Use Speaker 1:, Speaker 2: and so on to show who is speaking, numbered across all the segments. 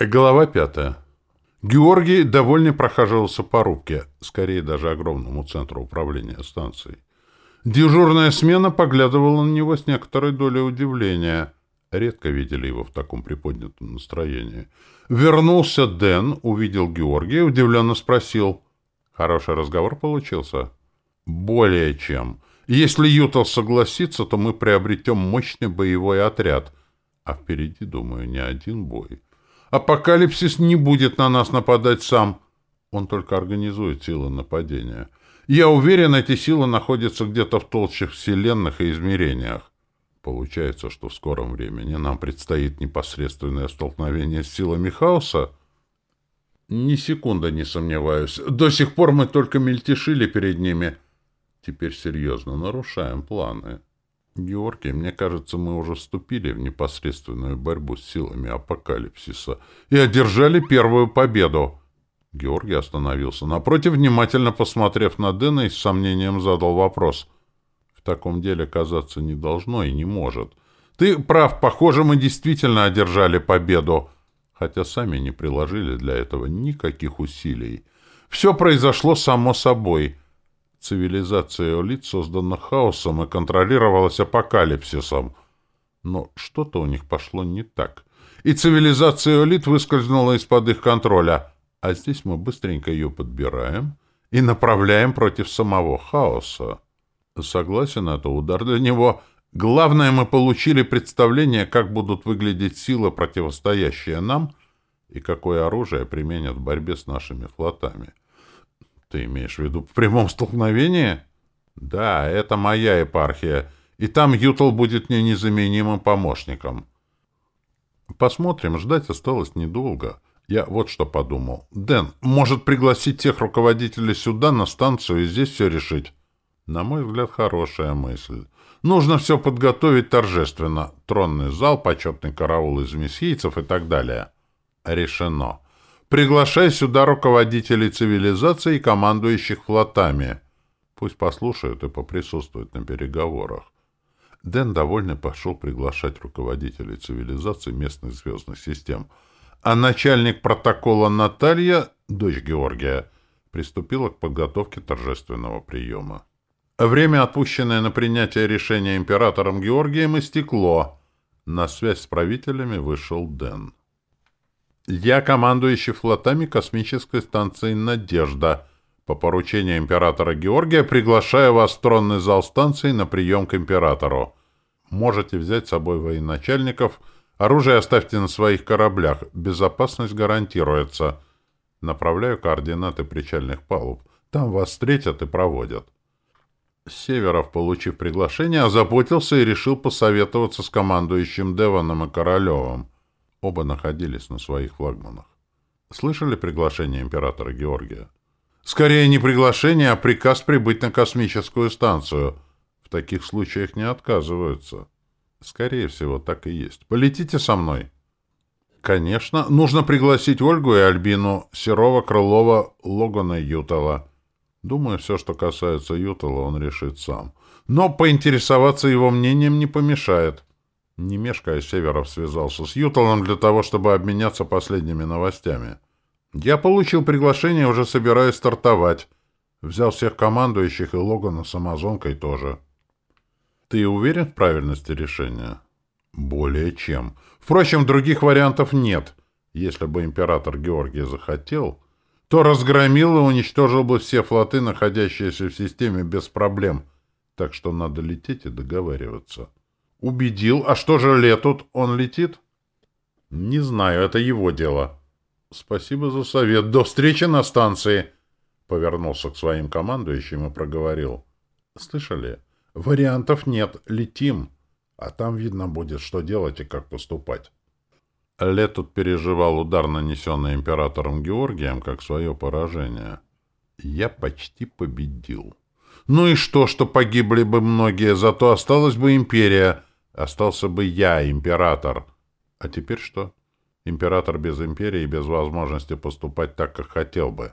Speaker 1: Глава пятая. Георгий довольно прохаживался по рубке, скорее даже огромному центру управления станцией. Дежурная смена поглядывала на него с некоторой долей удивления. Редко видели его в таком приподнятом настроении. Вернулся Дэн, увидел Георгия, удивленно спросил. «Хороший разговор получился?» «Более чем. Если Ютал согласится, то мы приобретем мощный боевой отряд. А впереди, думаю, не один бой. Апокалипсис не будет на нас нападать сам. Он только организует силы нападения. Я уверен, эти силы находятся где-то в толще вселенных и измерениях. Получается, что в скором времени нам предстоит непосредственное столкновение с силами хаоса? Ни секунды не сомневаюсь. До сих пор мы только мельтешили перед ними. Теперь серьезно нарушаем планы. Георгий, мне кажется, мы уже вступили в непосредственную борьбу с силами апокалипсиса и одержали первую победу. Георгий остановился напротив, внимательно посмотрев на Дэна и с сомнением задал вопрос. В таком деле казаться не должно и не может. Ты прав, похоже, мы действительно одержали победу, хотя сами не приложили для этого никаких усилий. Все произошло само собой — Цивилизация элит создана хаосом и контролировалась апокалипсисом. Но что-то у них пошло не так. И цивилизация элит выскользнула из-под их контроля. А здесь мы быстренько ее подбираем и направляем против самого хаоса. Согласен, это удар для него. Главное, мы получили представление, как будут выглядеть силы, противостоящие нам, и какое оружие применят в борьбе с нашими флотами. Ты имеешь в виду в прямом столкновении? Да, это моя епархия, и там Ютл будет мне незаменимым помощником. Посмотрим, ждать осталось недолго. Я вот что подумал. Дэн, может пригласить тех руководителей сюда, на станцию, и здесь все решить? На мой взгляд, хорошая мысль. Нужно все подготовить торжественно. Тронный зал, почетный караул из мессийцев и так далее. Решено. Приглашай сюда руководителей цивилизации и командующих флотами. Пусть послушают и поприсутствуют на переговорах. Дэн довольно пошел приглашать руководителей цивилизации местных звездных систем. А начальник протокола Наталья, дочь Георгия, приступила к подготовке торжественного приема. Время, отпущенное на принятие решения императором Георгием, истекло. На связь с правителями вышел Дэн. Я командующий флотами космической станции «Надежда». По поручению императора Георгия приглашаю вас в тронный зал станции на прием к императору. Можете взять с собой военачальников. Оружие оставьте на своих кораблях. Безопасность гарантируется. Направляю координаты причальных палуб. Там вас встретят и проводят. Северов, получив приглашение, озаботился и решил посоветоваться с командующим Деваном и Королевым. Оба находились на своих флагманах. Слышали приглашение императора Георгия? Скорее не приглашение, а приказ прибыть на космическую станцию. В таких случаях не отказываются. Скорее всего, так и есть. Полетите со мной. Конечно, нужно пригласить Ольгу и Альбину, Серова, Крылова, Логана и Ютала. Думаю, все, что касается Ютала, он решит сам. Но поинтересоваться его мнением не помешает. Не мешкая, Северов связался с Юталом для того, чтобы обменяться последними новостями. Я получил приглашение, уже собираюсь стартовать. Взял всех командующих и Логана с Амазонкой тоже. Ты уверен в правильности решения? Более чем. Впрочем, других вариантов нет. Если бы император Георгий захотел, то разгромил и уничтожил бы все флоты, находящиеся в системе, без проблем. Так что надо лететь и договариваться. Убедил. А что же летут? Он летит? Не знаю, это его дело. Спасибо за совет. До встречи на станции. Повернулся к своим командующим и проговорил. Слышали? Вариантов нет. Летим. А там видно будет, что делать и как поступать. Летут переживал удар, нанесенный императором Георгием, как свое поражение. Я почти победил. Ну и что, что погибли бы многие, зато осталась бы империя — Остался бы я, император. А теперь что? Император без империи, без возможности поступать так, как хотел бы.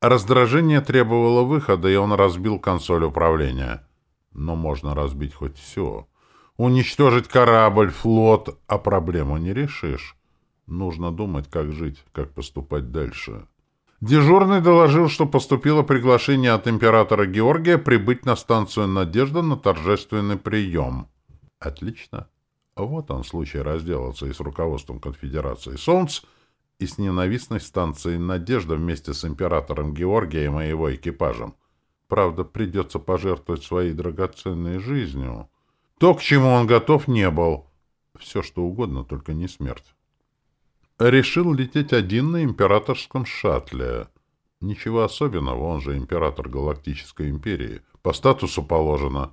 Speaker 1: Раздражение требовало выхода, и он разбил консоль управления. Но можно разбить хоть все. Уничтожить корабль, флот, а проблему не решишь. Нужно думать, как жить, как поступать дальше. Дежурный доложил, что поступило приглашение от императора Георгия прибыть на станцию «Надежда» на торжественный прием. Отлично. Вот он случай разделаться и с руководством конфедерации «Солнц», и с ненавистной станцией «Надежда» вместе с императором Георгием и его экипажем. Правда, придется пожертвовать своей драгоценной жизнью. То, к чему он готов, не был. Все, что угодно, только не смерть. Решил лететь один на императорском шаттле. Ничего особенного, он же император Галактической империи. По статусу положено.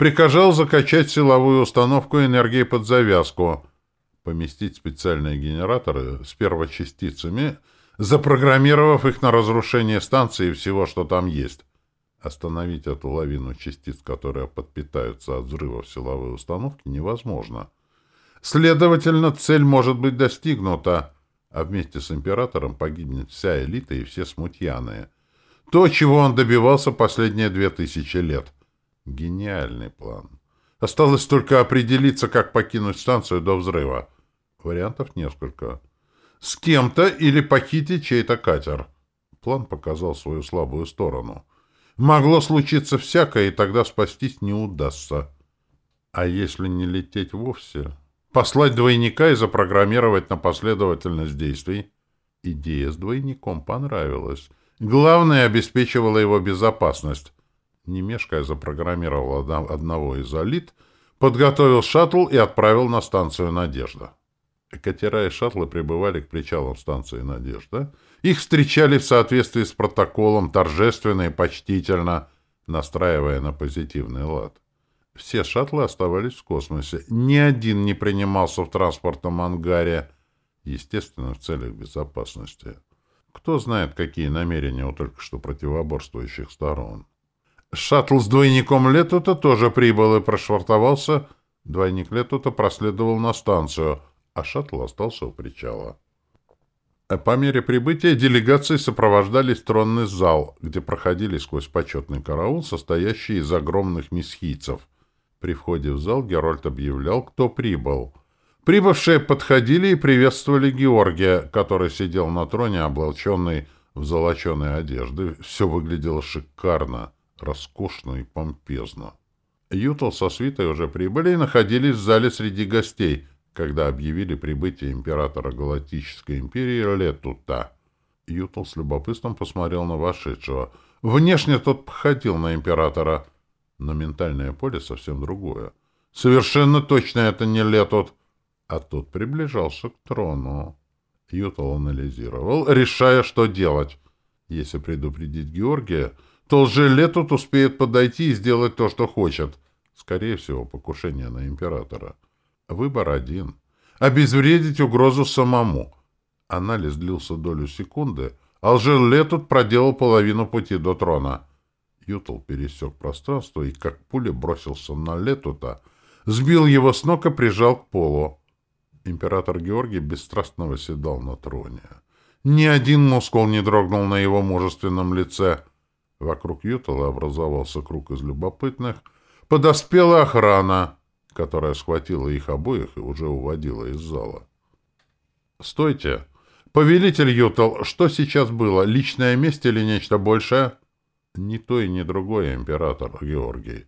Speaker 1: Приказал закачать силовую установку энергии под завязку — поместить специальные генераторы с первочастицами, запрограммировав их на разрушение станции и всего, что там есть. Остановить эту лавину частиц, которые подпитаются от взрывов силовой установки, невозможно. Следовательно, цель может быть достигнута, а вместе с императором погибнет вся элита и все смутьяные. То, чего он добивался последние две тысячи лет. Гениальный план. Осталось только определиться, как покинуть станцию до взрыва. Вариантов несколько. С кем-то или похитить чей-то катер. План показал свою слабую сторону. Могло случиться всякое, и тогда спастись не удастся. А если не лететь вовсе? Послать двойника и запрограммировать на последовательность действий? Идея с двойником понравилась. Главное, обеспечивала его безопасность не мешкая запрограммировал одного из «Алит», подготовил шаттл и отправил на станцию «Надежда». Катера и шаттлы прибывали к причалам станции «Надежда». Их встречали в соответствии с протоколом торжественно и почтительно, настраивая на позитивный лад. Все шаттлы оставались в космосе. Ни один не принимался в транспортном ангаре, естественно, в целях безопасности. Кто знает, какие намерения у только что противоборствующих сторон. Шаттл с двойником Летута тоже прибыл и прошвартовался. Двойник Летута проследовал на станцию, а шаттл остался у причала. А по мере прибытия делегации сопровождались тронный зал, где проходили сквозь почетный караул, состоящий из огромных месхийцев. При входе в зал Герольд объявлял, кто прибыл. Прибывшие подходили и приветствовали Георгия, который сидел на троне, облаченный в золоченые одежды. Все выглядело шикарно роскошно и помпезно. Ютл со свитой уже прибыли и находились в зале среди гостей, когда объявили прибытие императора Галактической империи Летута. Ютл с любопытством посмотрел на вошедшего. Внешне тот походил на императора, но ментальное поле совсем другое. Совершенно точно это не Летут, а тот приближался к трону. Ютл анализировал, решая, что делать. Если предупредить Георгия, то Желетут успеет подойти и сделать то, что хочет. Скорее всего, покушение на императора. Выбор один. Обезвредить угрозу самому. Анализ длился долю секунды, а Лжелетут проделал половину пути до трона. Ютл пересек пространство и, как пуля, бросился на Летута, сбил его с ног и прижал к полу. Император Георгий бесстрастно восседал на троне. Ни один мускул не дрогнул на его мужественном лице — Вокруг Ютала образовался круг из любопытных. Подоспела охрана, которая схватила их обоих и уже уводила из зала. «Стойте! Повелитель Ютал, что сейчас было? Личная месть или нечто большее?» «Ни то и ни другое, император Георгий.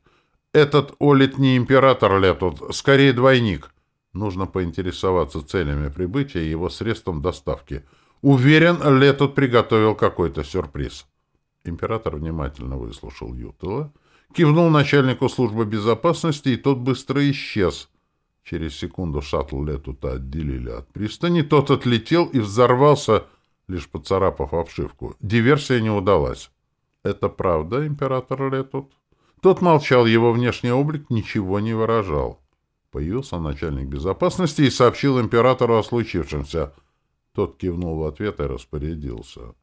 Speaker 1: Этот Олит не император Летут, скорее двойник. Нужно поинтересоваться целями прибытия и его средством доставки. Уверен, Летут приготовил какой-то сюрприз». Император внимательно выслушал Ютела, кивнул начальнику службы безопасности, и тот быстро исчез. Через секунду шаттл Летута отделили от пристани, тот отлетел и взорвался, лишь поцарапав обшивку. Диверсия не удалась. «Это правда, император Летут?» Тот молчал, его внешний облик ничего не выражал. Появился начальник безопасности и сообщил императору о случившемся. Тот кивнул в ответ и распорядился.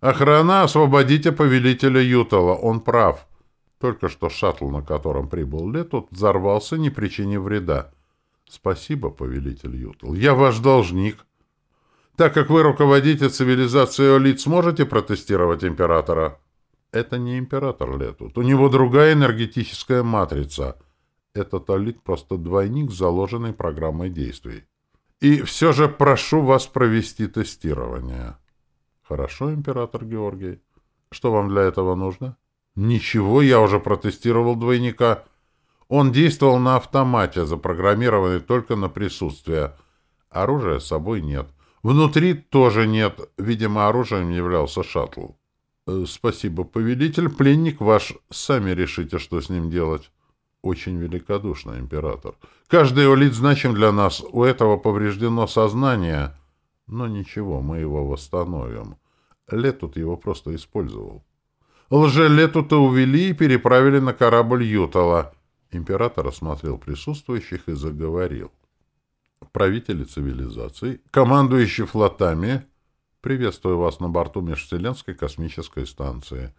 Speaker 1: «Охрана, освободите повелителя Ютала, он прав». Только что шаттл, на котором прибыл Летут, взорвался, не причинив вреда. «Спасибо, повелитель Ютал. Я ваш должник». «Так как вы руководите цивилизацией Олит, сможете протестировать императора?» «Это не император Летут. У него другая энергетическая матрица. Этот Олит просто двойник с заложенной программой действий». И все же прошу вас провести тестирование. Хорошо, император Георгий. Что вам для этого нужно? Ничего, я уже протестировал двойника. Он действовал на автомате, запрограммированный только на присутствие. Оружия с собой нет. Внутри тоже нет. Видимо, оружием являлся шаттл. Э, спасибо, повелитель. Пленник ваш. Сами решите, что с ним делать. Очень великодушно, император. Каждый улит значим для нас. У этого повреждено сознание. Но ничего, мы его восстановим. Летут его просто использовал. Лже-Летута увели и переправили на корабль Ютала. Император осмотрел присутствующих и заговорил. Правители цивилизаций, командующие флотами, приветствую вас на борту Межвселенской космической станции.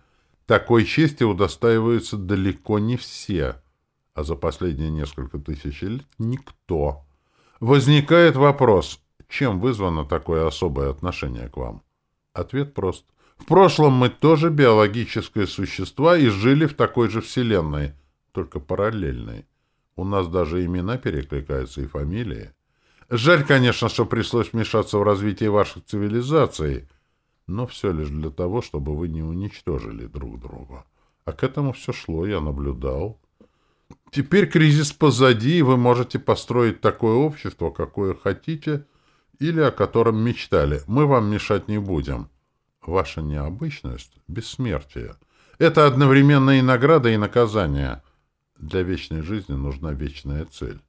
Speaker 1: Такой чести удостаиваются далеко не все — а за последние несколько тысяч лет никто. Возникает вопрос, чем вызвано такое особое отношение к вам? Ответ прост. В прошлом мы тоже биологические существа и жили в такой же вселенной, только параллельной. У нас даже имена перекликаются и фамилии. Жаль, конечно, что пришлось вмешаться в развитие ваших цивилизаций, но все лишь для того, чтобы вы не уничтожили друг друга. А к этому все шло, я наблюдал. Теперь кризис позади, и вы можете построить такое общество, какое хотите, или о котором мечтали. Мы вам мешать не будем. Ваша необычность — бессмертие. Это одновременно и награда, и наказание. Для вечной жизни нужна вечная цель.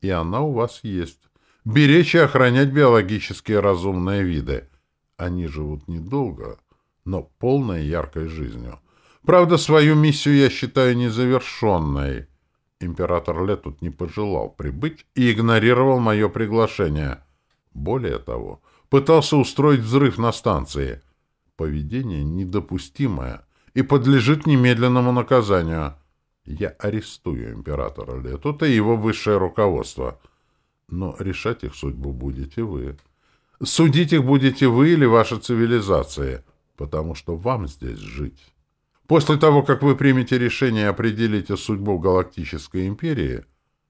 Speaker 1: И она у вас есть. Беречь и охранять биологические разумные виды. Они живут недолго, но полной яркой жизнью. Правда, свою миссию я считаю незавершенной — Император Летут не пожелал прибыть и игнорировал мое приглашение. Более того, пытался устроить взрыв на станции. Поведение недопустимое и подлежит немедленному наказанию. Я арестую императора Летута и его высшее руководство. Но решать их судьбу будете вы. Судить их будете вы или ваша цивилизация, потому что вам здесь жить. После того, как вы примете решение и определите судьбу Галактической Империи,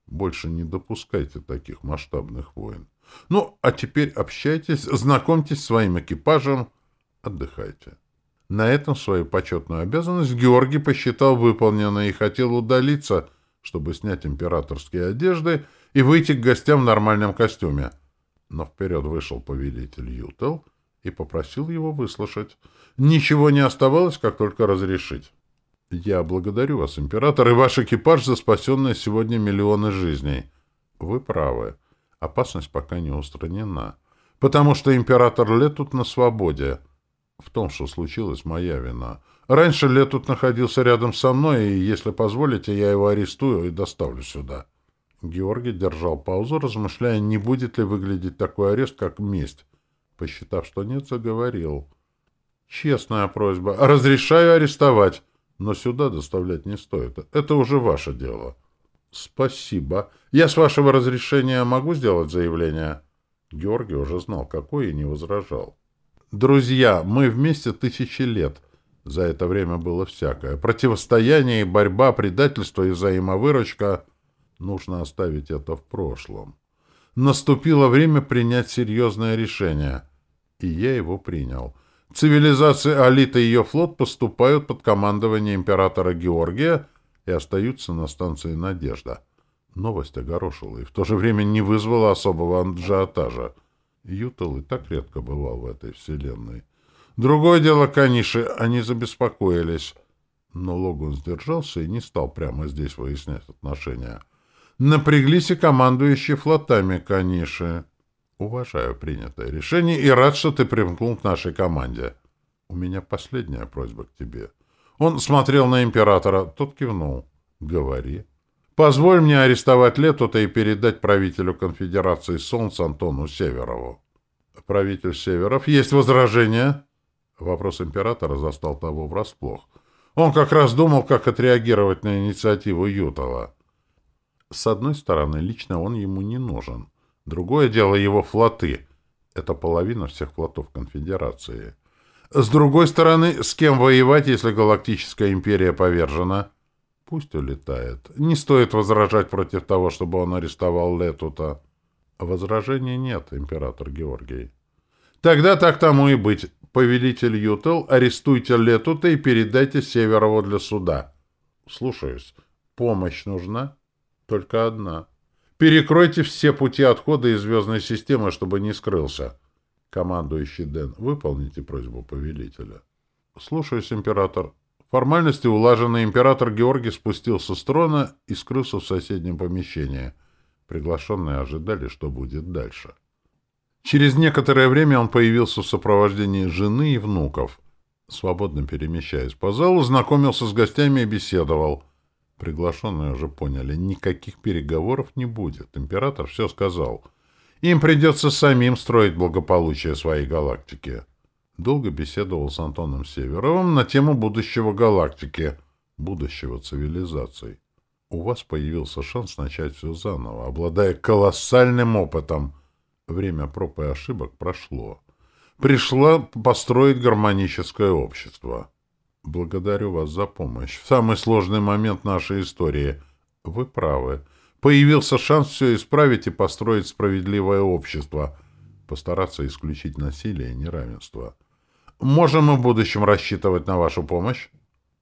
Speaker 1: больше не допускайте таких масштабных войн. Ну, а теперь общайтесь, знакомьтесь с своим экипажем, отдыхайте. На этом свою почетную обязанность Георгий посчитал выполненной и хотел удалиться, чтобы снять императорские одежды и выйти к гостям в нормальном костюме. Но вперед вышел повелитель Ютел и попросил его выслушать. Ничего не оставалось, как только разрешить. Я благодарю вас, император, и ваш экипаж за спасенные сегодня миллионы жизней. Вы правы. Опасность пока не устранена. Потому что император Летут на свободе. В том, что случилось, моя вина. Раньше Летут находился рядом со мной, и, если позволите, я его арестую и доставлю сюда. Георгий держал паузу, размышляя, не будет ли выглядеть такой арест, как месть. Посчитав, что нет, заговорил. Честная просьба. Разрешаю арестовать. Но сюда доставлять не стоит. Это уже ваше дело. Спасибо. Я с вашего разрешения могу сделать заявление? Георгий уже знал, какой, и не возражал. Друзья, мы вместе тысячи лет. За это время было всякое. Противостояние и борьба, предательство и взаимовыручка. Нужно оставить это в прошлом. Наступило время принять серьезное решение. И я его принял. Цивилизация Алита и ее флот поступают под командование императора Георгия и остаются на станции «Надежда». Новость огорошила и в то же время не вызвала особого анджиотажа. Ютал и так редко бывал в этой вселенной. Другое дело, Каниши, они забеспокоились. Но Логун сдержался и не стал прямо здесь выяснять отношения. Напряглись и командующие флотами Каниши. Уважаю принятое решение и рад, что ты примкнул к нашей команде. У меня последняя просьба к тебе. Он смотрел на императора, тот кивнул. Говори. Позволь мне арестовать Летута и передать правителю конфедерации Солнца Антону Северову. Правитель Северов, есть возражения? Вопрос императора застал того врасплох. Он как раз думал, как отреагировать на инициативу Ютала. С одной стороны, лично он ему не нужен. Другое дело его флоты. Это половина всех флотов Конфедерации. С другой стороны, с кем воевать, если Галактическая империя повержена? Пусть улетает. Не стоит возражать против того, чтобы он арестовал Летута. Возражений нет, император Георгий. Тогда так тому и быть. Повелитель Ютел, арестуйте Летута и передайте Северову для суда. Слушаюсь. Помощь нужна? Только одна. Перекройте все пути отхода из звездной системы, чтобы не скрылся. Командующий Дэн, выполните просьбу повелителя. Слушаюсь, император. Формальности улажены, император Георгий спустился с трона и скрылся в соседнем помещении. Приглашенные ожидали, что будет дальше. Через некоторое время он появился в сопровождении жены и внуков. Свободно перемещаясь по залу, знакомился с гостями и беседовал. Приглашенные уже поняли, никаких переговоров не будет. Император все сказал. Им придется самим строить благополучие своей галактики. Долго беседовал с Антоном Северовым на тему будущего галактики, будущего цивилизаций. У вас появился шанс начать все заново, обладая колоссальным опытом — Время проб и ошибок прошло. Пришла построить гармоническое общество. Благодарю вас за помощь. В самый сложный момент нашей истории. Вы правы. Появился шанс все исправить и построить справедливое общество. Постараться исключить насилие и неравенство. Можем мы в будущем рассчитывать на вашу помощь?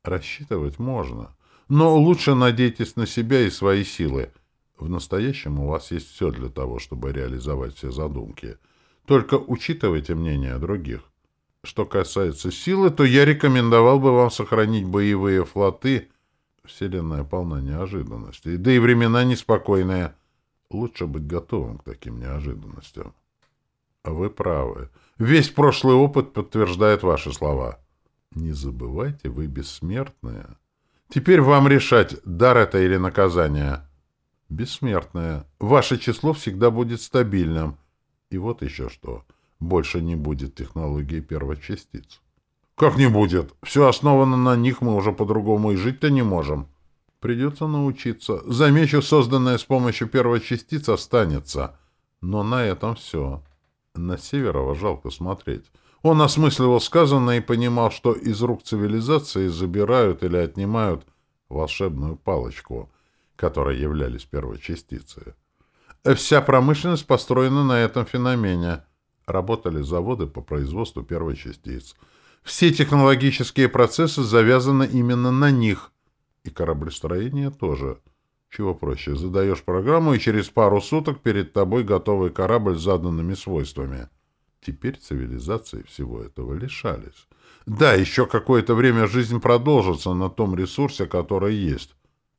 Speaker 1: Рассчитывать можно. Но лучше надейтесь на себя и свои силы. В настоящем у вас есть все для того, чтобы реализовать все задумки. Только учитывайте мнение других. Что касается силы, то я рекомендовал бы вам сохранить боевые флоты. Вселенная полна неожиданностей, да и времена неспокойные. Лучше быть готовым к таким неожиданностям. Вы правы. Весь прошлый опыт подтверждает ваши слова. Не забывайте, вы бессмертные. Теперь вам решать, дар это или наказание. Бессмертная. Ваше число всегда будет стабильным. И вот еще что. Больше не будет технологии первочастиц. Как не будет? Все основано на них, мы уже по-другому и жить-то не можем. Придется научиться. Замечу, созданное с помощью первочастиц останется. Но на этом все. На Северова жалко смотреть. Он осмысливал сказанное и понимал, что из рук цивилизации забирают или отнимают волшебную палочку — которые являлись первой частицей. Вся промышленность построена на этом феномене. Работали заводы по производству первой частиц. Все технологические процессы завязаны именно на них. И кораблестроение тоже. Чего проще, задаешь программу, и через пару суток перед тобой готовый корабль с заданными свойствами. Теперь цивилизации всего этого лишались. Да, еще какое-то время жизнь продолжится на том ресурсе, который есть.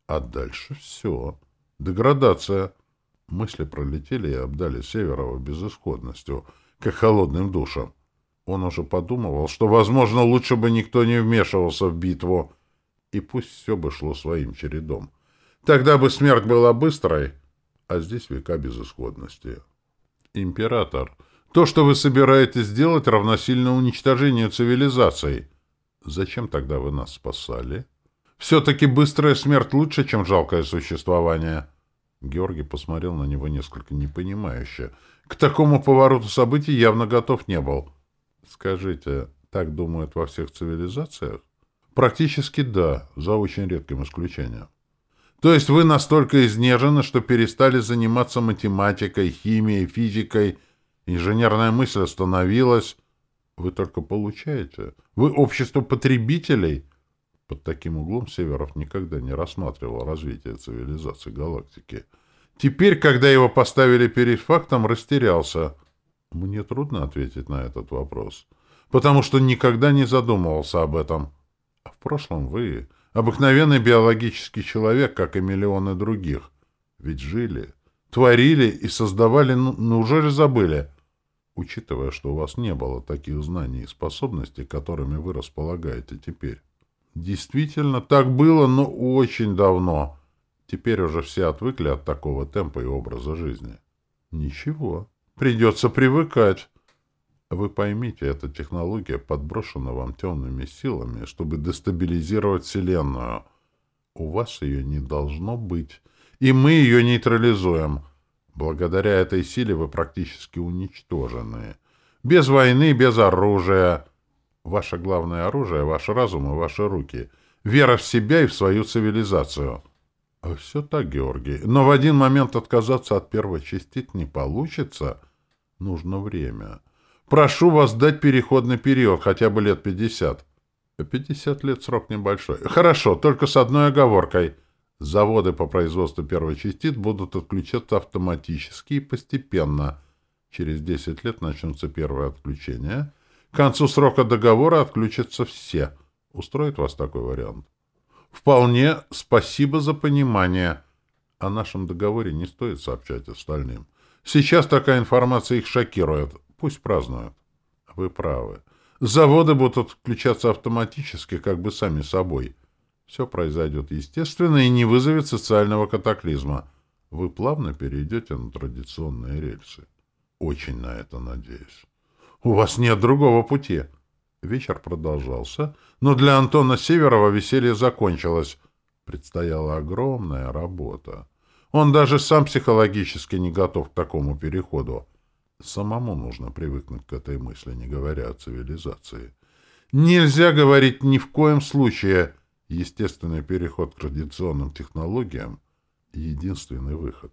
Speaker 1: А дальше все. Деградация. Мысли пролетели и обдали Северова безысходностью, как холодным душем. Он уже подумывал, что, возможно, лучше бы никто не вмешивался в битву, и пусть все бы шло своим чередом. Тогда бы смерть была быстрой, а здесь века безысходности. Император, то, что вы собираетесь сделать, равносильно уничтожению цивилизации. Зачем тогда вы нас спасали? — все-таки быстрая смерть лучше, чем жалкое существование. Георгий посмотрел на него несколько непонимающе. К такому повороту событий явно готов не был. Скажите, так думают во всех цивилизациях? Практически да, за очень редким исключением. То есть вы настолько изнежены, что перестали заниматься математикой, химией, физикой, инженерная мысль остановилась. Вы только получаете. Вы общество потребителей — под таким углом Северов никогда не рассматривал развитие цивилизации галактики. Теперь, когда его поставили перед фактом, растерялся. Мне трудно ответить на этот вопрос, потому что никогда не задумывался об этом. А в прошлом вы — обыкновенный биологический человек, как и миллионы других. Ведь жили, творили и создавали, ну, уже же забыли. Учитывая, что у вас не было таких знаний и способностей, которыми вы располагаете теперь. Действительно, так было, но очень давно. Теперь уже все отвыкли от такого темпа и образа жизни. Ничего, придется привыкать. Вы поймите, эта технология подброшена вам темными силами, чтобы дестабилизировать Вселенную. У вас ее не должно быть, и мы ее нейтрализуем. Благодаря этой силе вы практически уничтожены. Без войны, без оружия — Ваше главное оружие — ваш разум и ваши руки. Вера в себя и в свою цивилизацию. А все так, Георгий. Но в один момент отказаться от первой частиц не получится. Нужно время. Прошу вас дать переходный период, хотя бы лет пятьдесят. Пятьдесят лет срок небольшой. Хорошо, только с одной оговоркой. Заводы по производству первой частиц будут отключаться автоматически и постепенно. Через десять лет начнутся первые отключения. К концу срока договора отключатся все. Устроит вас такой вариант? Вполне. Спасибо за понимание. О нашем договоре не стоит сообщать остальным. Сейчас такая информация их шокирует. Пусть празднуют. Вы правы. Заводы будут включаться автоматически, как бы сами собой. Все произойдет естественно и не вызовет социального катаклизма. Вы плавно перейдете на традиционные рельсы. Очень на это надеюсь. У вас нет другого пути. Вечер продолжался, но для Антона Северова веселье закончилось. Предстояла огромная работа. Он даже сам психологически не готов к такому переходу. Самому нужно привыкнуть к этой мысли, не говоря о цивилизации. Нельзя говорить ни в коем случае. Естественный переход к традиционным технологиям — единственный выход.